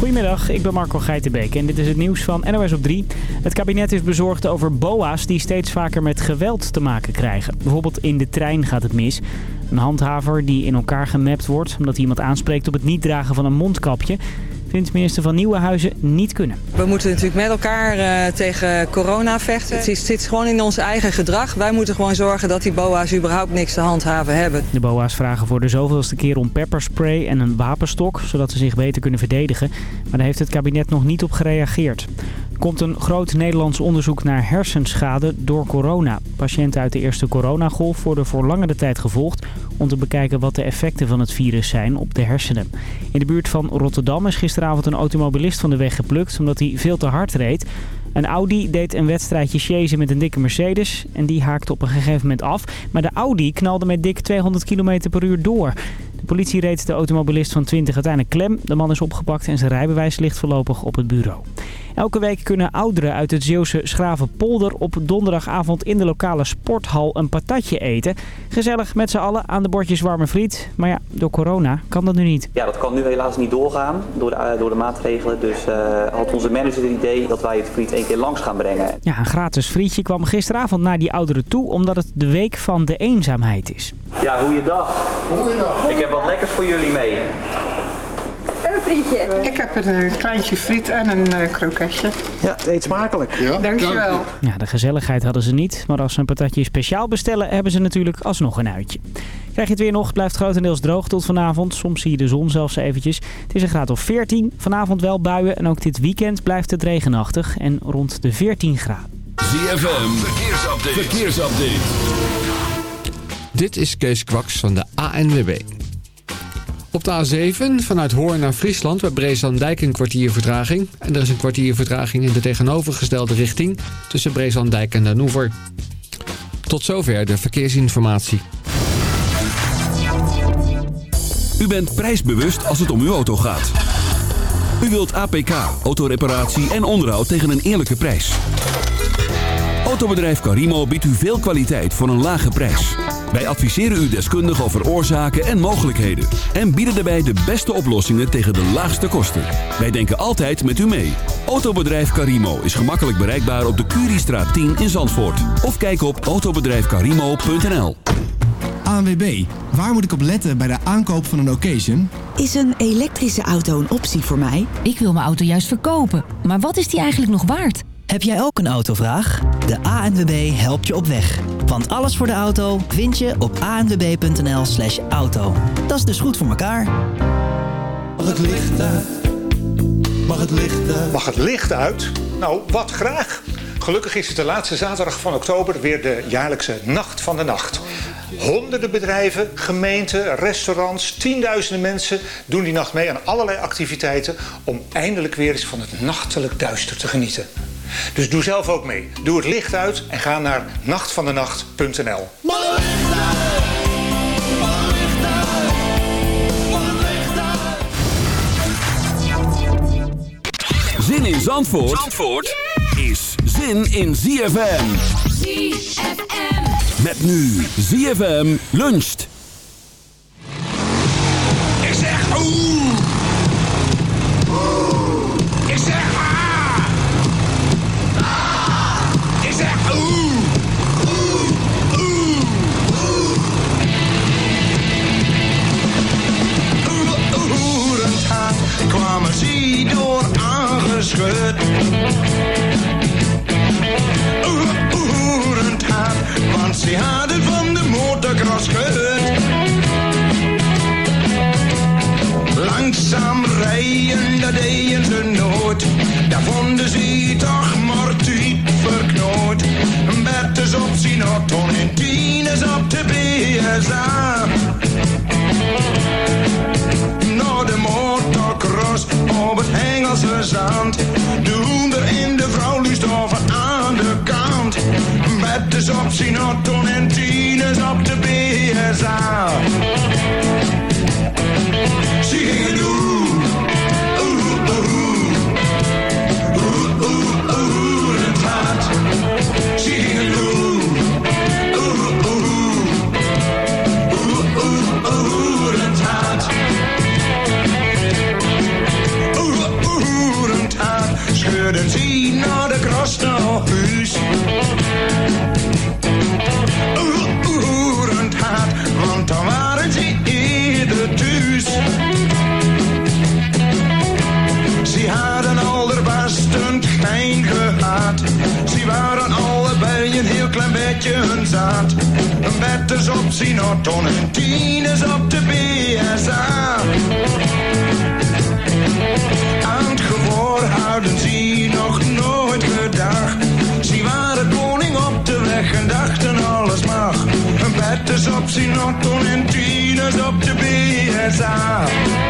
Goedemiddag, ik ben Marco Geitenbeek en dit is het nieuws van NOS op 3. Het kabinet is bezorgd over boa's die steeds vaker met geweld te maken krijgen. Bijvoorbeeld in de trein gaat het mis. Een handhaver die in elkaar gemapt wordt omdat iemand aanspreekt op het niet dragen van een mondkapje vindt minister van Nieuwenhuizen niet kunnen. We moeten natuurlijk met elkaar uh, tegen corona vechten. Het zit gewoon in ons eigen gedrag. Wij moeten gewoon zorgen dat die boa's überhaupt niks te handhaven hebben. De boa's vragen voor de zoveelste keer om pepperspray en een wapenstok... zodat ze zich beter kunnen verdedigen. Maar daar heeft het kabinet nog niet op gereageerd komt een groot Nederlands onderzoek naar hersenschade door corona. Patiënten uit de eerste coronagolf worden voor langere tijd gevolgd om te bekijken wat de effecten van het virus zijn op de hersenen. In de buurt van Rotterdam is gisteravond een automobilist van de weg geplukt omdat hij veel te hard reed. Een Audi deed een wedstrijdje chasen met een dikke Mercedes en die haakte op een gegeven moment af. Maar de Audi knalde met dik 200 km per uur door. De politie reed de automobilist van 20 uiteindelijk klem. De man is opgepakt en zijn rijbewijs ligt voorlopig op het bureau. Elke week kunnen ouderen uit het Zeeuwse Schravenpolder op donderdagavond in de lokale sporthal een patatje eten. Gezellig met z'n allen aan de bordjes warme friet. Maar ja, door corona kan dat nu niet. Ja, dat kan nu helaas niet doorgaan door de, eh, door de maatregelen. Dus uh, had onze manager het idee dat wij het friet één keer langs gaan brengen. Ja, een gratis frietje kwam gisteravond naar die ouderen toe omdat het de week van de eenzaamheid is. Ja, goeiedag. Goeiedag. Ik heb wat lekkers voor jullie mee. Ik heb een kleintje friet en een uh, kroketje. Ja, eet smakelijk. Ja, Dankjewel. Ja, de gezelligheid hadden ze niet. Maar als ze een patatje speciaal bestellen, hebben ze natuurlijk alsnog een uitje. Krijg je het weer nog, blijft grotendeels droog tot vanavond. Soms zie je de zon zelfs eventjes. Het is een graad of 14. Vanavond wel buien en ook dit weekend blijft het regenachtig en rond de 14 graden. ZFM, verkeersupdate. verkeersupdate. Dit is Kees Kwaks van de ANWB. Op de A7 vanuit Hoorn naar Friesland bij Breeslanddijk een kwartier vertraging. En er is een kwartier vertraging in de tegenovergestelde richting tussen Breeslanddijk en Den. Tot zover de verkeersinformatie. U bent prijsbewust als het om uw auto gaat. U wilt APK, autoreparatie en onderhoud tegen een eerlijke prijs. Autobedrijf Carimo biedt u veel kwaliteit voor een lage prijs. Wij adviseren u deskundig over oorzaken en mogelijkheden. En bieden daarbij de beste oplossingen tegen de laagste kosten. Wij denken altijd met u mee. Autobedrijf Carimo is gemakkelijk bereikbaar op de Curiestraat 10 in Zandvoort. Of kijk op autobedrijfcarimo.nl ANWB, waar moet ik op letten bij de aankoop van een occasion? Is een elektrische auto een optie voor mij? Ik wil mijn auto juist verkopen. Maar wat is die eigenlijk nog waard? Heb jij ook een autovraag? De ANWB helpt je op weg. Want alles voor de auto vind je op anwb.nl slash auto. Dat is dus goed voor elkaar. Mag het licht uit? Mag het licht uit? Mag het licht uit? Nou, wat graag. Gelukkig is het de laatste zaterdag van oktober weer de jaarlijkse Nacht van de Nacht. Honderden bedrijven, gemeenten, restaurants, tienduizenden mensen doen die nacht mee aan allerlei activiteiten om eindelijk weer eens van het nachtelijk duister te genieten. Dus doe zelf ook mee. Doe het licht uit en ga naar nachtvandenacht.nl. Zin in Zandvoort, Zandvoort is zin in ZFM. ZFM. Met nu ZFM luncht. tears up.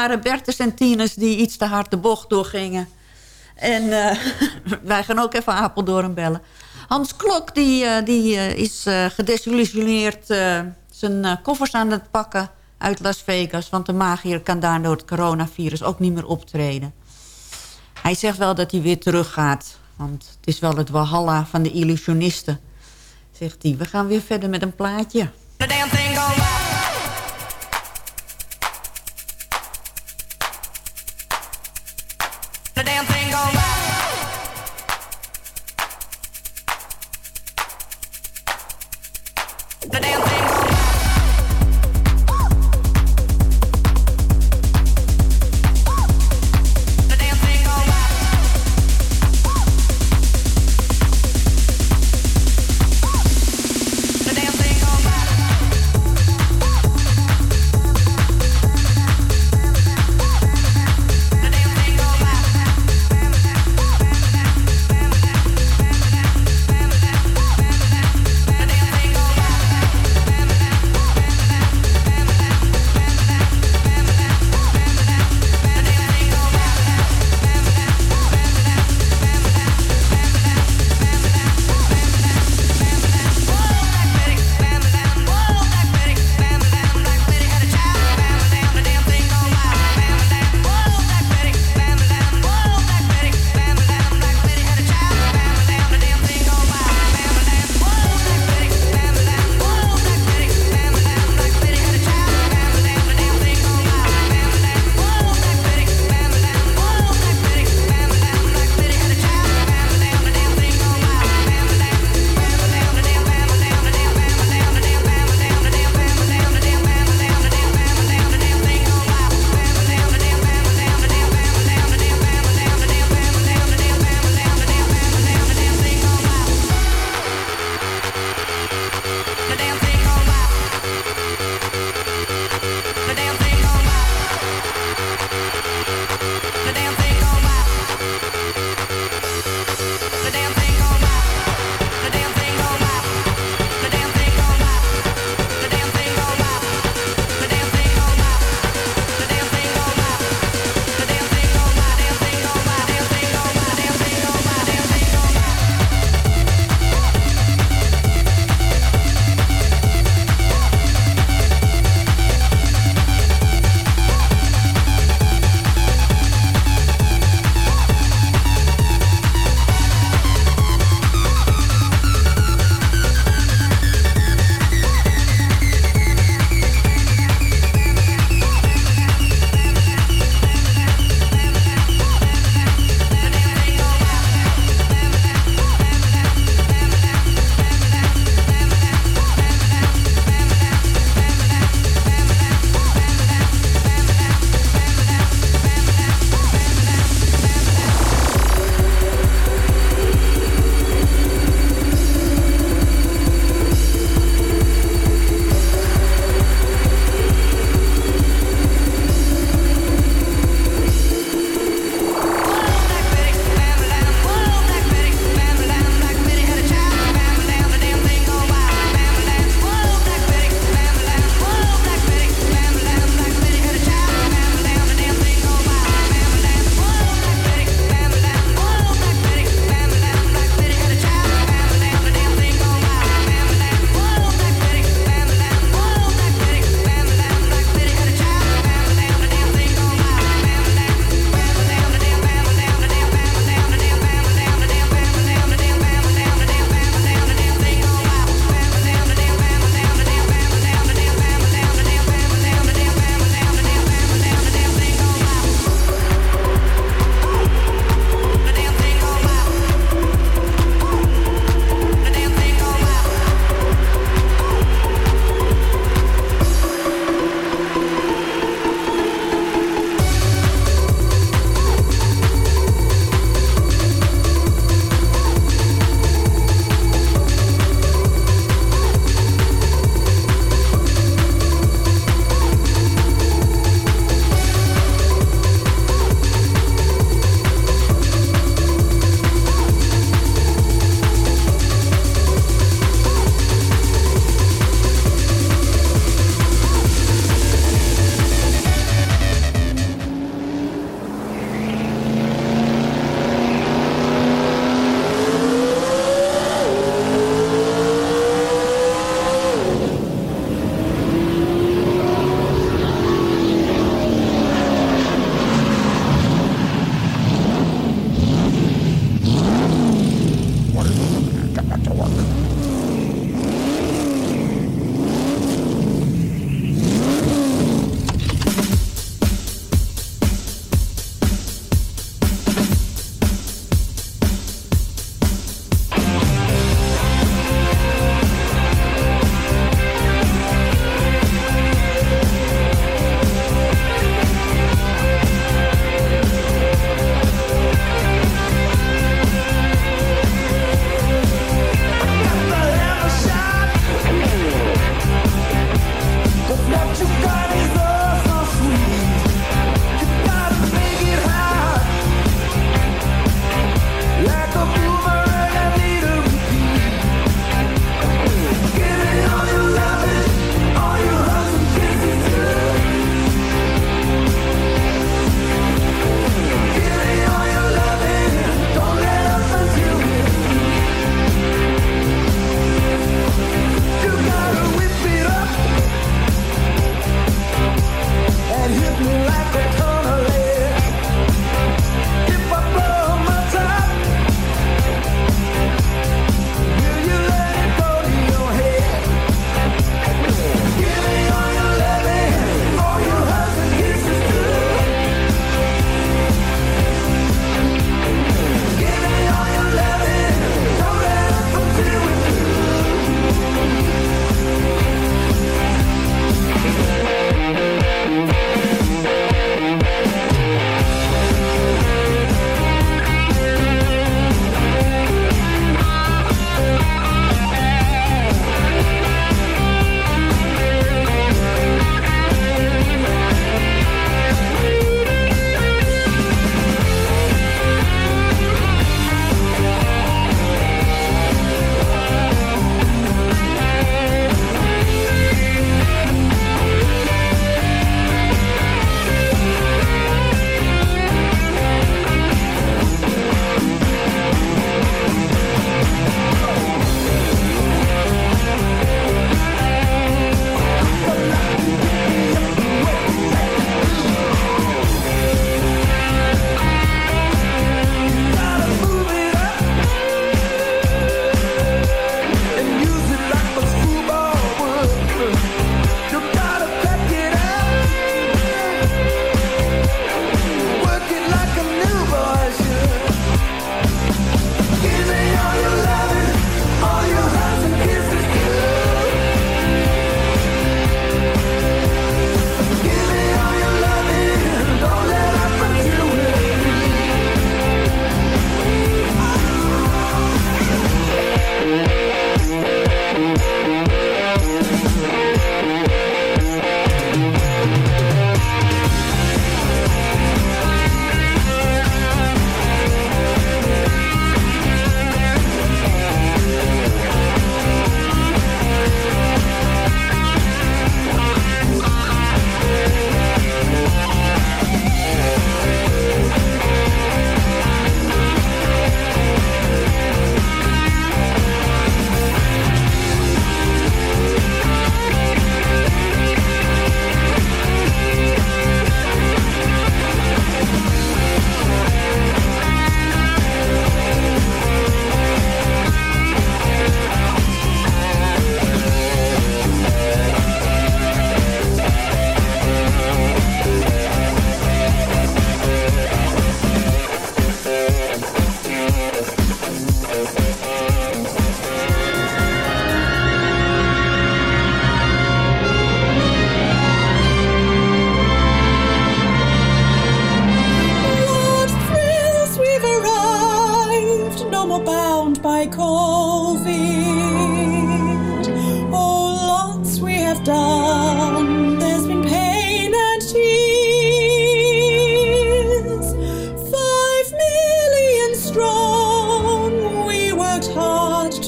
waren Bertus en Tines die iets te hard de bocht doorgingen. En eh, wij gaan ook even Apeldoorn bellen. Hans Klok die, eh, die eh, is gedesillusioneerd zijn koffers aan het pakken uit Las Vegas. Want de magier kan daar door het coronavirus ook niet meer optreden. Hij zegt wel dat hij weer teruggaat. Want het is wel het walhalla van de illusionisten. Zegt hij, we gaan weer verder met een plaatje.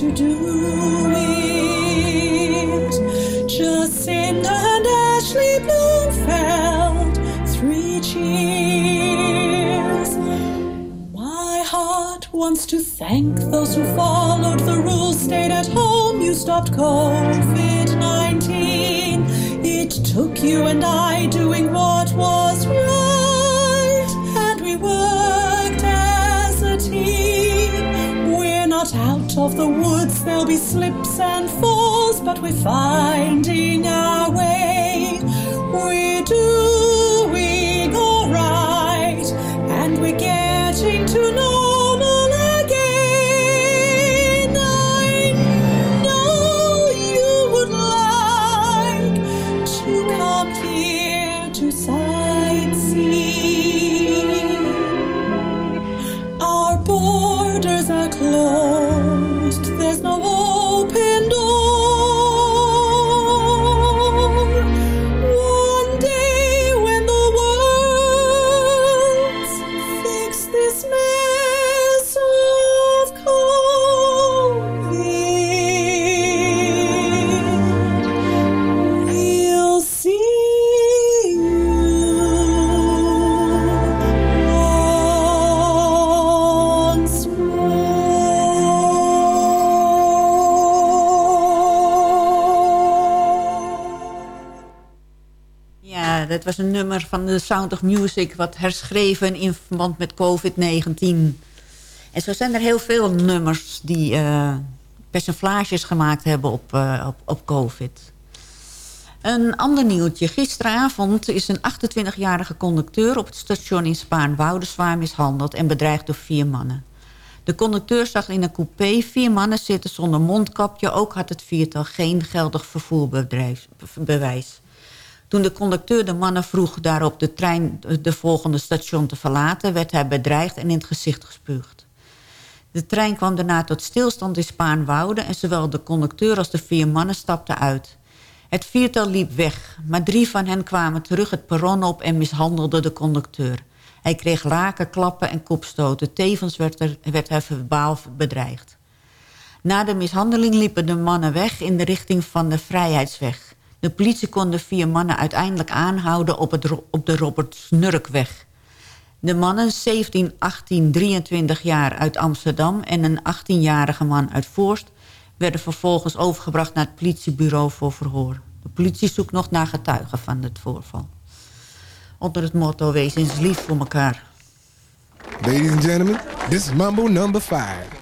To do it, just in an Ashley Bloomfeld three cheers. My heart wants to thank those who followed the rules, stayed at home, you stopped COVID 19. It took you and I doing what was right, and we worked as a team. We're not out of the woods, there'll be slips and falls, but we're finding our way. We're Dat was een nummer van de Sound of Music... wat herschreven in verband met COVID-19. En zo zijn er heel veel nummers die eh, persiflages gemaakt hebben op, eh, op, op COVID. Een ander nieuwtje. Gisteravond is een 28-jarige conducteur... op het station in Spaarnwoude zwaar mishandeld... en bedreigd door vier mannen. De conducteur zag in een coupé vier mannen zitten zonder mondkapje. Ook had het viertal geen geldig vervoerbewijs. Toen de conducteur de mannen vroeg daarop de trein de volgende station te verlaten... werd hij bedreigd en in het gezicht gespuugd. De trein kwam daarna tot stilstand in Spaarnwoude... en zowel de conducteur als de vier mannen stapten uit. Het viertal liep weg, maar drie van hen kwamen terug het perron op... en mishandelden de conducteur. Hij kreeg laken, klappen en kopstoten. Tevens werd, er, werd hij verbaal bedreigd. Na de mishandeling liepen de mannen weg in de richting van de Vrijheidsweg. De politie kon de vier mannen uiteindelijk aanhouden op, het, op de Robert Snurkweg. De mannen, 17, 18, 23 jaar uit Amsterdam... en een 18-jarige man uit Voorst... werden vervolgens overgebracht naar het politiebureau voor verhoor. De politie zoekt nog naar getuigen van het voorval. Onder het motto, wees eens lief voor elkaar. Ladies and gentlemen, this is Mambo number 5.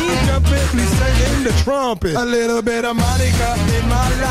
the trumpet. A little bit of Monica in my life.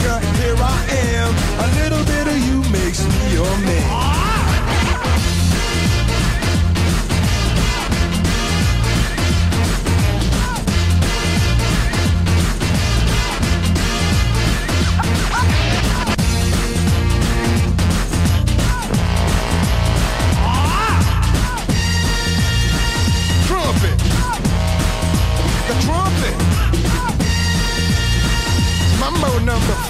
nigga, here I am. A little bit of you makes me your man. number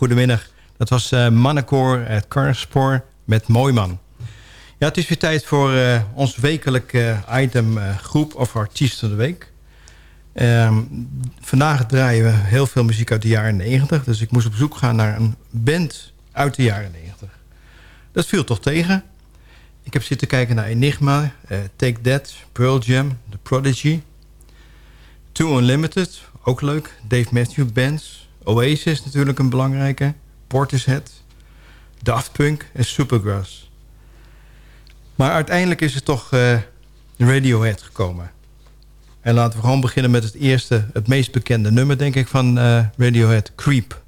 goedemiddag. Dat was uh, Mannekoor, eh, het Karspoor met Mooiman. Ja, het is weer tijd voor uh, ons wekelijke item groep of artiest van de week. Ehm, vandaag draaien we heel veel muziek uit de jaren 90. Dus ik moest op zoek gaan naar een band uit de jaren 90. Dat viel toch tegen. Ik heb zitten kijken naar Enigma, Take That, Pearl Jam, The Prodigy. Too Unlimited, ook leuk. Dave Matthews Bands. Oasis natuurlijk een belangrijke. Portishead. Daft Punk en Supergrass. Maar uiteindelijk is het toch eh, Radiohead gekomen. En laten we gewoon beginnen met het eerste, het meest bekende nummer, denk ik, van eh, Radiohead, Creep.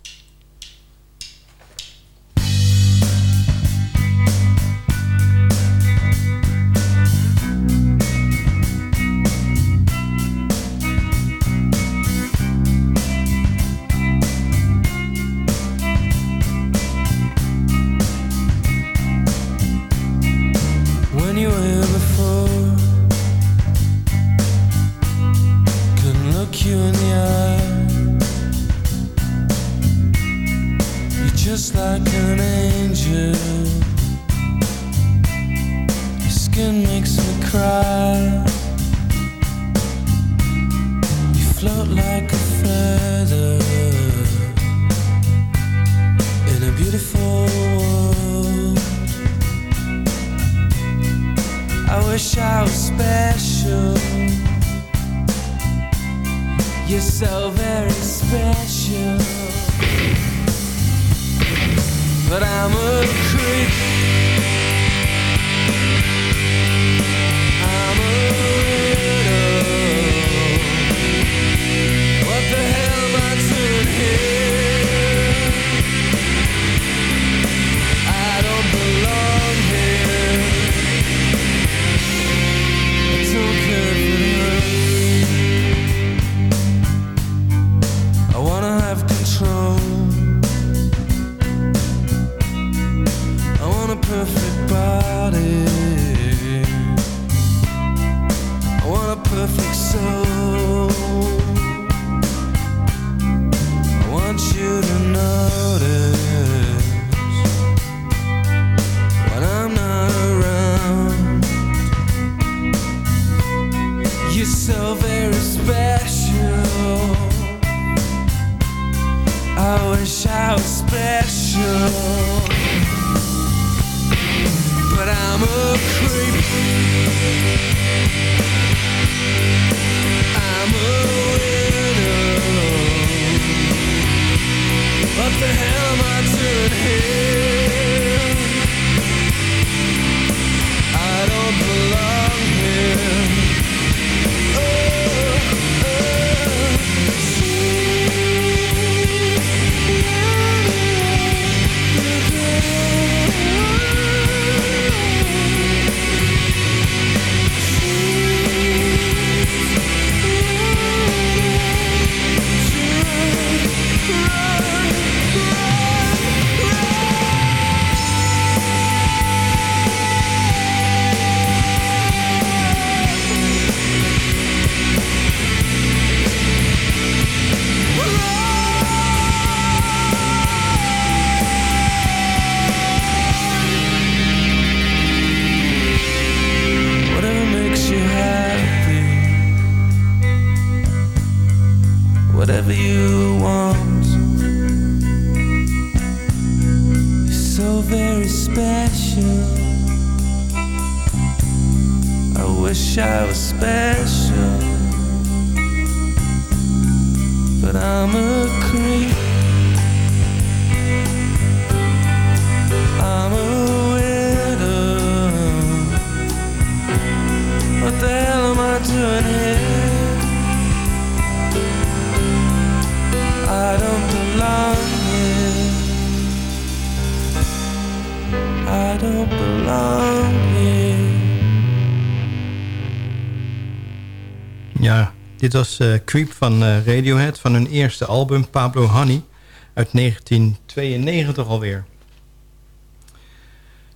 Creep. Eh, Creep van eh, Radiohead van hun eerste album Pablo Honey uit 1992 alweer.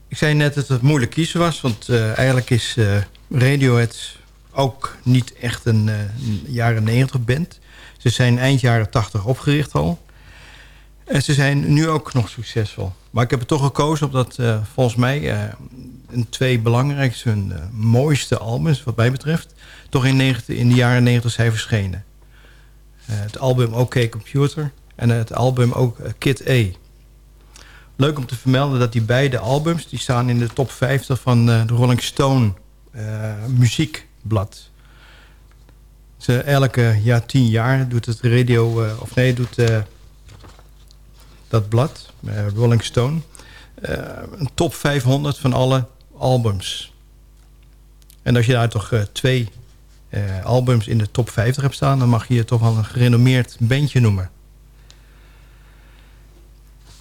Ik zei net dat het moeilijk kiezen was, want eh, eigenlijk is Radiohead ook niet echt een, jaren 90 band. Ze zijn eind jaren 80 opgericht al. En ze zijn nu ook nog succesvol. Maar ik heb er toch gekozen omdat eh, volgens mij eh, een twee belangrijkste, hun mooiste albums wat mij betreft, toch in, 90, in de jaren 90 zijn verschenen. Eh, het album OK Computer en het album ook eh, Kid A. Leuk om te vermelden dat die beide albums... die staan in de top 50 van eh, de Rolling Stone muziekblad. Elke ja, tien jaar doet het radio... of nee, doet dat blad, Rolling Stone... een top 500 van alle albums. En als je daar toch twee eh, albums in de top 50 hebt staan... dan mag je je toch wel een gerenommeerd bandje noemen.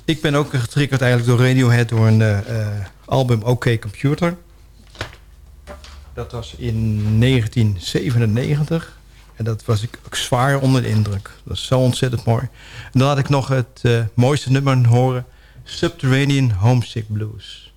Ik ben ook getriggerd eigenlijk door Radiohead... door een eh, eh, album OK Computer. Dat was in 1997. En dat was ik zwaar onder de indruk. Dat is zo ontzettend mooi. En dan laat ik nog het mooiste nummer horen. Subterranean Homesick Blues.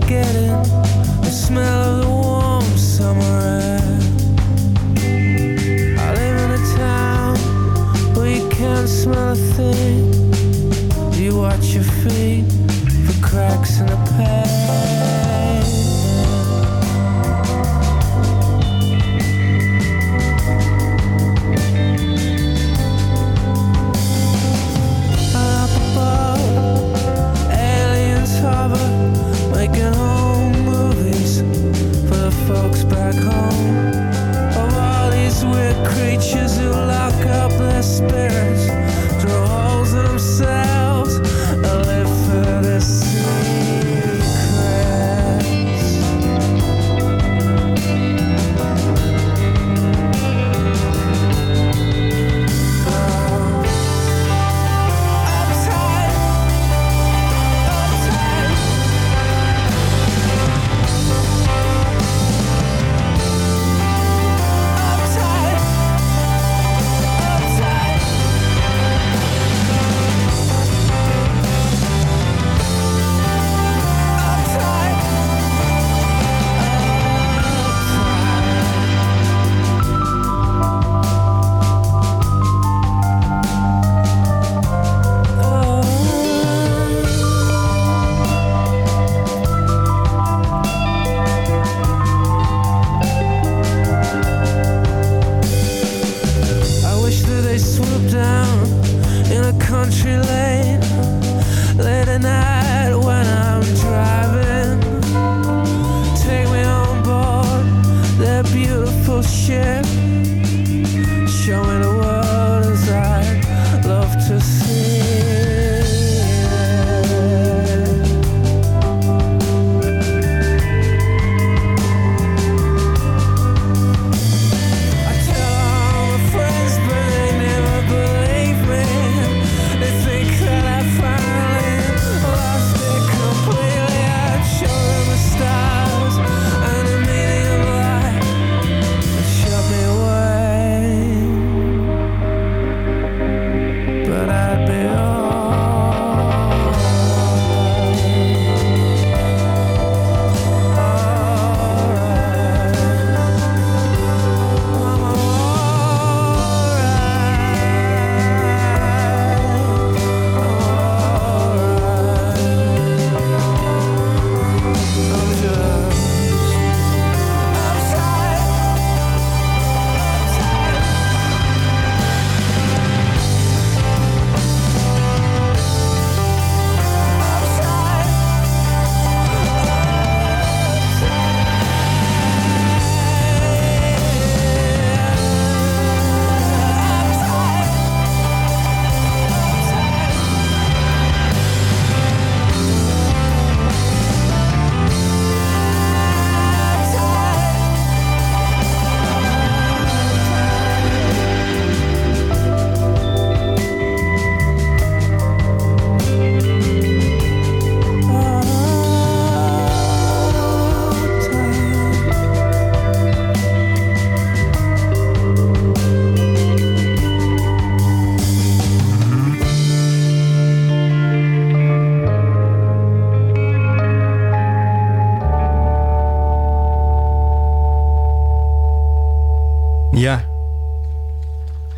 The smell of the warm summer air. I live in a town where you can't smell a thing. You watch your feet for cracks in the pavement.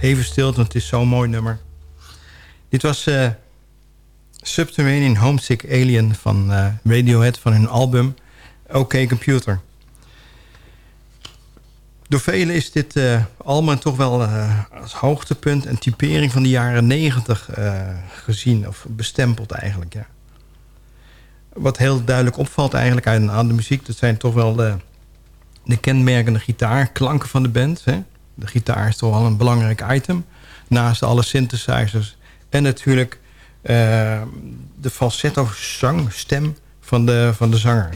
Even stil, want het is zo'n mooi nummer. Dit was uh, Subterranean Homesick Alien van uh, Radiohead van hun album OK Computer. Door velen is dit uh, album toch wel als hoogtepunt en typering van de jaren negentig gezien. Of bestempeld eigenlijk, ja. Wat heel duidelijk opvalt eigenlijk aan de muziek... dat zijn toch wel de, de kenmerkende gitaarklanken van de band. Hè? De gitaar is toch wel een belangrijk item. Naast alle synthesizers. En natuurlijk uh, de falsetto zangstem van de, van de zanger.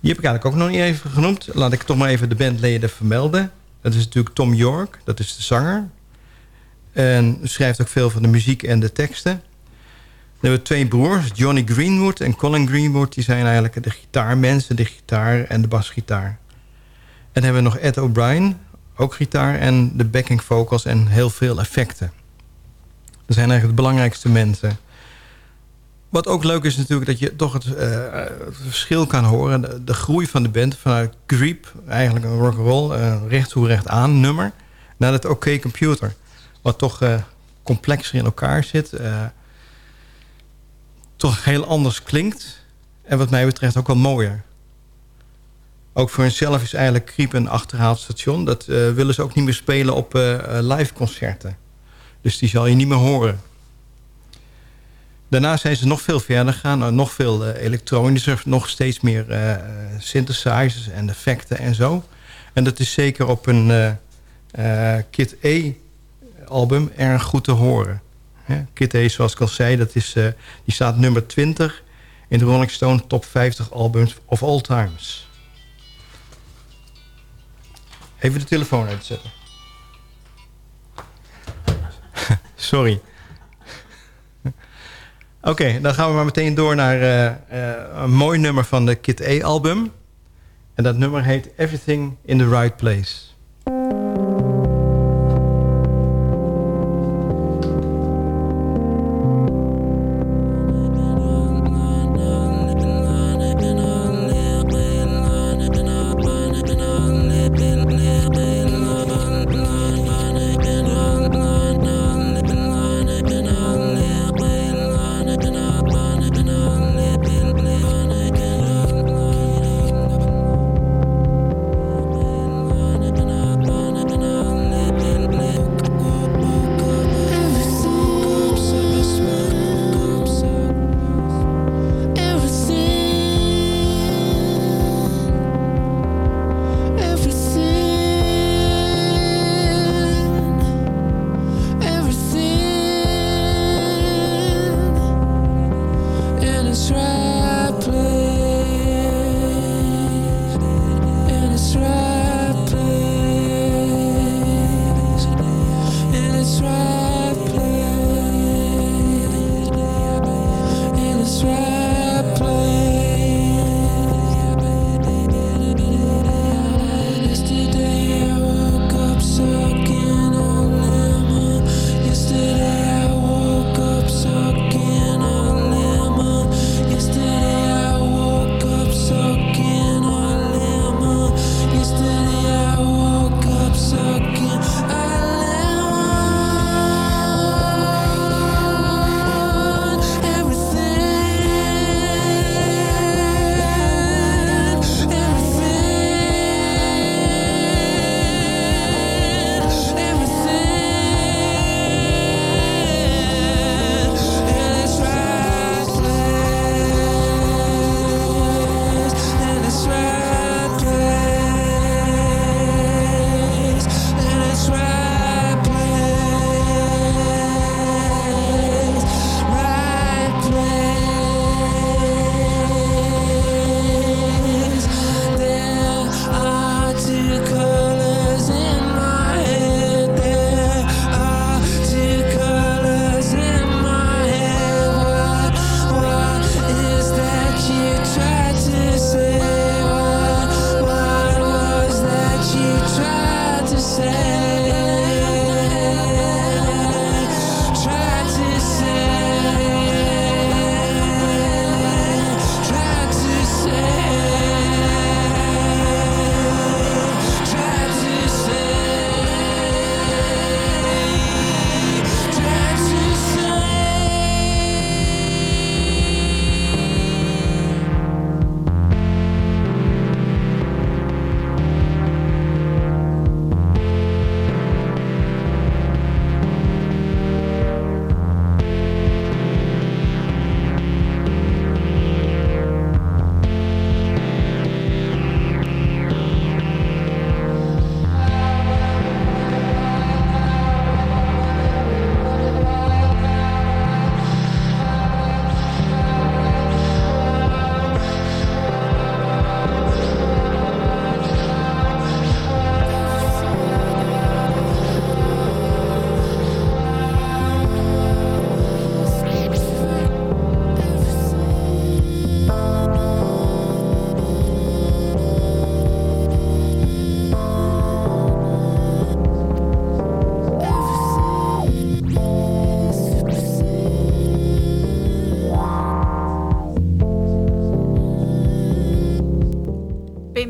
Die heb ik eigenlijk ook nog niet even genoemd. Laat ik toch maar even de bandleden vermelden. Dat is natuurlijk Tom York, dat is de zanger. En schrijft ook veel van de muziek en de teksten. Dan hebben we twee broers, Johnny Greenwood en Colin Greenwood. Die zijn eigenlijk de gitaarmensen, de gitaar en de basgitaar. En dan hebben we nog Ed O'Brien, ook gitaar en de backing vocals en heel veel effecten. Dat zijn eigenlijk de belangrijkste mensen. Wat ook leuk is natuurlijk dat je toch het, het verschil kan horen. De, groei van de band vanuit Creep, eigenlijk een rock'n'roll, uh, recht toe recht aan nummer, naar het OK Computer. Wat toch uh, complexer in elkaar zit. toch heel anders klinkt. En wat mij betreft ook wel mooier. Ook voor henzelf is eigenlijk Creep een achterhaald station. Dat willen ze ook niet meer spelen op live concerten. Dus die zal je niet meer horen. Daarna zijn ze nog veel verder gegaan. Nog veel uh, elektronischer. Nog steeds meer uh, synthesizers en effecten en zo. En dat is zeker op een uh, Kit E album erg goed te horen. Hè? Kit E, zoals ik al zei, dat is, die staat nummer 20... in de Rolling Stone Top 50 Albums of All Times. Even de telefoon uitzetten. Sorry. Oké, dan gaan we maar meteen door naar uh, uh, een mooi nummer van de Kid A-album. En dat nummer heet Everything in the Right Place.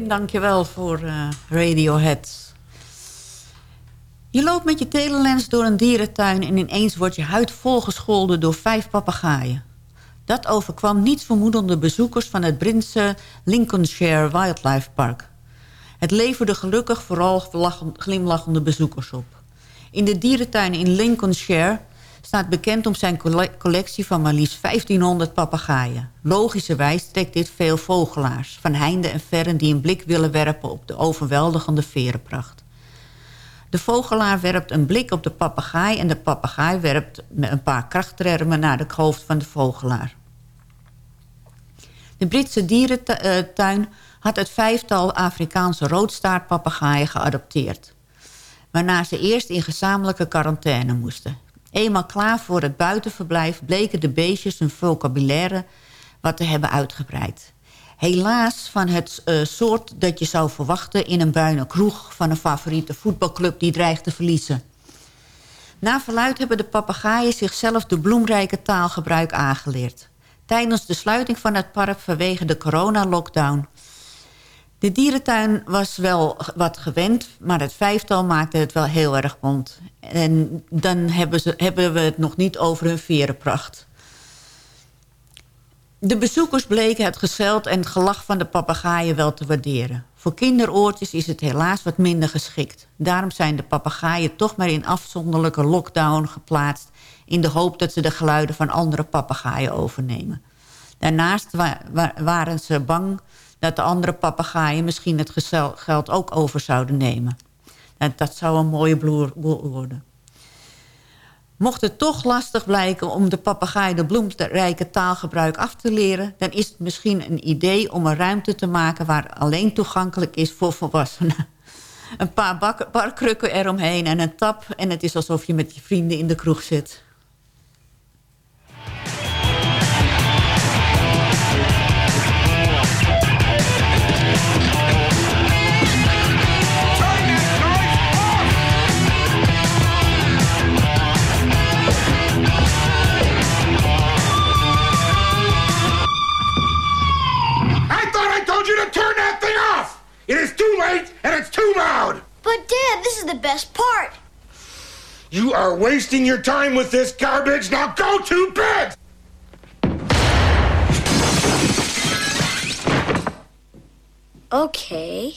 Dankjewel voor eh, Radiohead. Je loopt met je telelens door een dierentuin... en ineens wordt je huid volgescholden door vijf papegaaien. Dat overkwam nietsvermoedende bezoekers van het Britse Lincolnshire Wildlife Park. Het leverde gelukkig vooral glimlachende bezoekers op. In de dierentuin in Lincolnshire staat bekend om zijn collectie van maar liefst 1500 papegaaien. Logischerwijs trekt dit veel vogelaars, van heinde en verre... die een blik willen werpen op de overweldigende verenpracht. De vogelaar werpt een blik op de papegaai... en de papegaai werpt met een paar krachttermen naar het hoofd van de vogelaar. De Britse dierentuin had het vijftal Afrikaanse roodstaartpapegaaien geadopteerd. Waarna ze eerst in gezamenlijke quarantaine moesten. Eenmaal klaar voor het buitenverblijf bleken de beestjes hun vocabulaire wat te hebben uitgebreid. Helaas van het uh, soort dat je zou verwachten in een buine kroeg... van een favoriete voetbalclub die dreigt te verliezen. Na verluid hebben de papegaaien zichzelf de bloemrijke taalgebruik aangeleerd. Tijdens de sluiting van het park vanwege de corona-lockdown... De dierentuin was wel wat gewend, maar het vijftal maakte het wel heel erg bond. En dan hebben, ze, hebben we het nog niet over hun verenpracht. De bezoekers bleken het gezeld en het gelach van de papegaaien wel te waarderen. Voor kinderoortjes is het helaas wat minder geschikt. Daarom zijn de papegaaien toch maar in afzonderlijke lockdown geplaatst... in de hoop dat ze de geluiden van andere papegaaien overnemen. Daarnaast waren ze bang dat de andere papegaaien misschien het geld ook over zouden nemen. En dat zou een mooie bloer worden. Mocht het toch lastig blijken om de papegaai de bloemrijke taalgebruik af te leren... dan is het misschien een idee om een ruimte te maken... waar alleen toegankelijk is voor volwassenen. Een paar barkrukken eromheen en een tap... en het is alsof je met je vrienden in de kroeg zit. It is too late and it's too loud. But, Dad, this is the best part. You are wasting your time with this garbage. Now go to bed! Okay.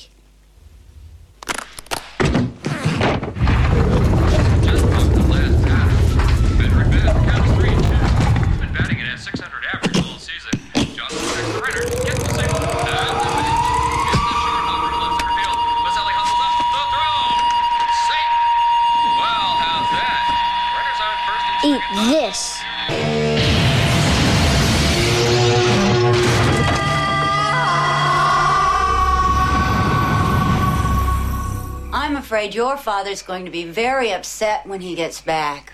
Eat this. I'm afraid your father's going to be very upset when he gets back.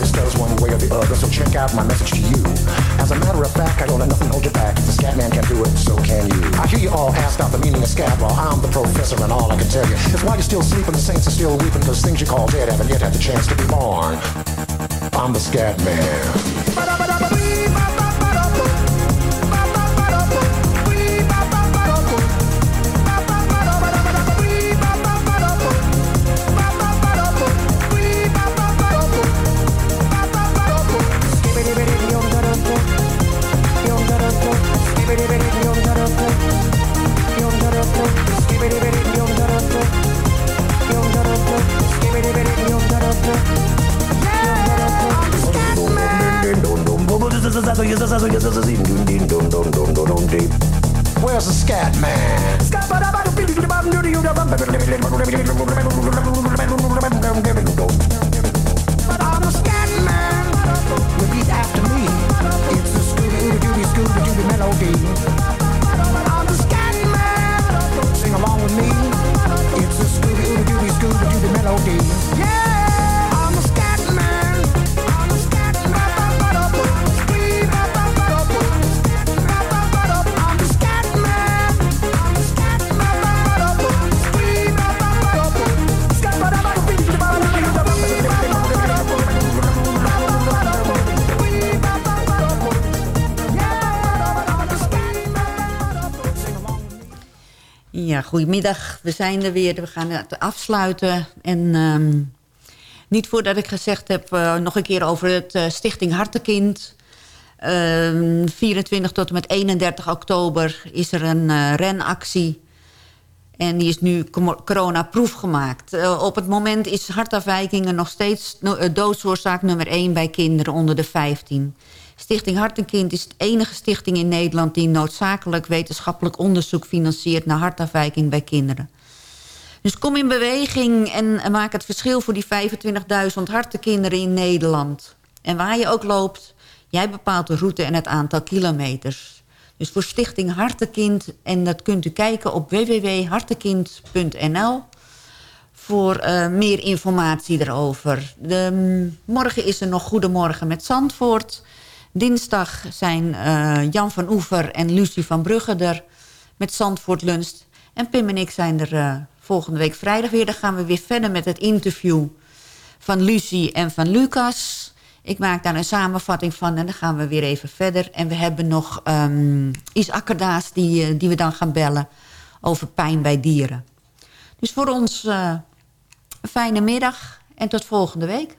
Everybody stutters one way or the other, so check out my message to you. As a matter of fact, I don't let nothing hold you back. If the scat man can do it, so can you. I hear you all ask out the meaning of scat, well, I'm the professor and all I can tell you is why you're still sleeping, the saints are still weeping, cause things you call dead haven't yet had the chance to be born. I'm the scat man. Where's the scat man? I'm a after me. It's a Scooby Dooby Scooby Dooby melody. I'm scat man. Sing along with me. It's a Scooby Dooby Scooby Dooby melody. Yeah, Ja, goedemiddag. We zijn er weer. We gaan het afsluiten. En ehm, niet voordat ik gezegd heb, eh, nog een keer over het eh, Stichting Hartekind. Ehm 24 tot en met 31 oktober is er een eh, renactie. En die is nu coronaproof gemaakt. Op het moment is hartafwijkingen nog steeds doodsoorzaak nummer 1 bij kinderen onder de 15. Stichting Hartenkind is de enige stichting in Nederland... die noodzakelijk wetenschappelijk onderzoek financiert... naar hartafwijking bij kinderen. Dus kom in beweging en maak het verschil voor die 25.000 hartenkinderen in Nederland. En waar je ook loopt, jij bepaalt de route en het aantal kilometers. Dus voor Stichting Hartekind, en dat kunt u kijken op www.hartekind.nl voor eh, meer informatie erover. De, mm, morgen is er nog Goedemorgen met Zandvoort. Dinsdag zijn eh, Jan van Oever en Lucie van Brugge er met Zandvoort Lunch. En Pim en ik zijn er eh, volgende week vrijdag weer. Dan gaan we weer verder met het interview van Lucie en van Lucas. Ik maak daar een samenvatting van en dan gaan we weer even verder. En we hebben nog um, Is Akkerdaas die, eh, die we dan gaan bellen over pijn bij dieren. Dus voor ons een fijne middag en tot volgende week.